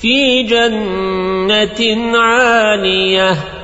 في جنة عالية.